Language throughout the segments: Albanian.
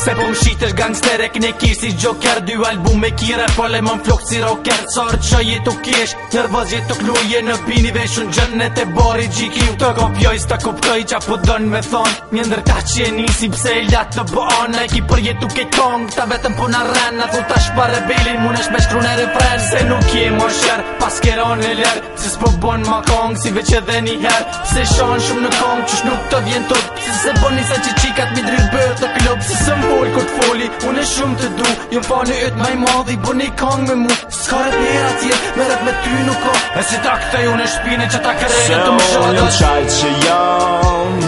Se po më gangster e këne kishë si Joker Dy album e kire pole më më si rocker Sërë që jetu u kishë nërvëz jetë kluje në bini Vesh unë gjënë e të bori gjik të kopjoj S'ta të kuptoj që po dënë me thonë Një ndër ta që e nisi pse i latë të bonë E ki për jetu ke tongë Ta vetëm po në rrenë Në thu tash pa rebelin Më në në refrenë Se nuk je më shërë Pas kero në lërë Se s'po bonë ma kongë Si veq e dhe një Se shonë shumë në kongë Qësh nuk të vjen tut Se bëni sa që qikat mi drill bërë të klop Se se mboj kur të foli, unë e shumë të du Jumë fa një ytë maj madhi, bëni kong me mu Së ka rët njëra tjetë, me rët me ty nuk o E si ta këtej unë e shpine që ta kërejnë të më Se unë një qaj që jam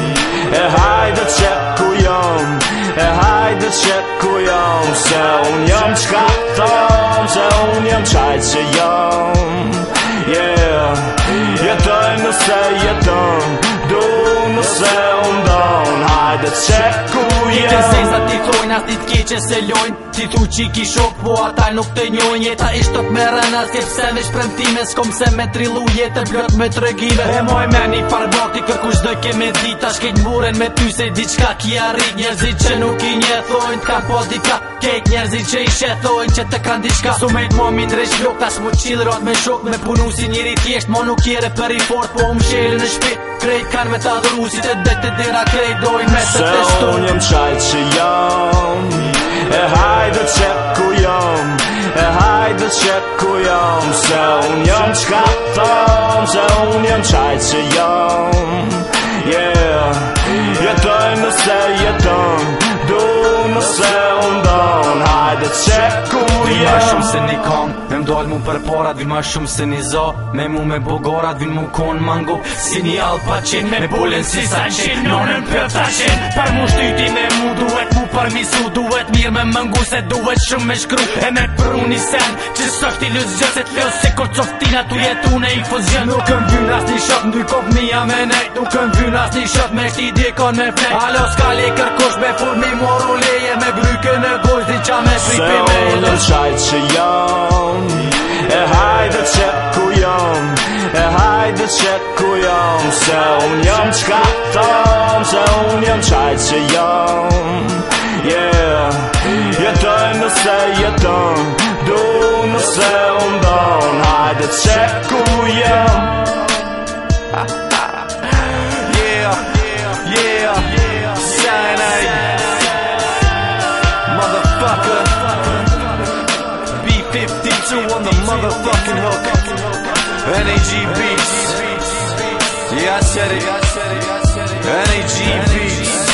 E hajde që ku jam E hajde që ku jam Se unë jam qka ka tham Se unë jam qaj që jam Yeah Jetoj nëse jetëm Du nëse the check cool. Dikë në sejnë sa ti thojnë, as ditë keqe se lojnë Ti thu që i kishok, po ata nuk të njojnë Jeta ishtë tok me rëna, si pëse me shpremtime S'kom se me trilu, jetë të blot me tregime E moj me një farë blati, kërkush dhe keme dita Shkejt mburen me ty se diqka ki arrit Njerëzit që nuk i nje thojnë, të po dika Kejt njerëzit që i shethojnë, që të kan diqka Su me i të momi rejsh lok, tas mu qilë rat me shok Me punu si njëri tjesht, mo nuk jere për i fort po Krejt kanë me të adhuru, si të dhe të dira krejt dojnë me të të shtonë Se ndaj që jam E hajde që ku E hajde që ku jam Se unë jam qka tam Se unë jam qaj që jam Yeah Jetoj nëse jetëm Du nëse unë don Hajde që ku jam jam dojnë mu për porat Vin ma shumë se një zo Me mu me bogorat Vin mu konë mango Si një alpacin Me bullen si sa qin Nonën për të qin Për mu shtyti me mu Duhet mu misu Duhet mirë me mëngu Se duhet shumë me shkru E me pruni një sen Që sështi lëzgjë Se të lëzë Se ko Tu jetu në infuzion Nuk këm vyn as një shot Ndy kop mija me nejt Nuk në vyn as një shot Me shti dikon me fle Alo s'ka li kërkush Me mi moru leje Me bryke në me pripime Se unë qajt që jam E hajde që ku jam E hajde që ku jam Se unë jam qka tam Se unë jam qajt që jam Yeah Jetoj nëse jetëm Du nëse unë don Hajde që ku jam motherfucking hook. NAG beats. Yeah, I said it. NAG beats.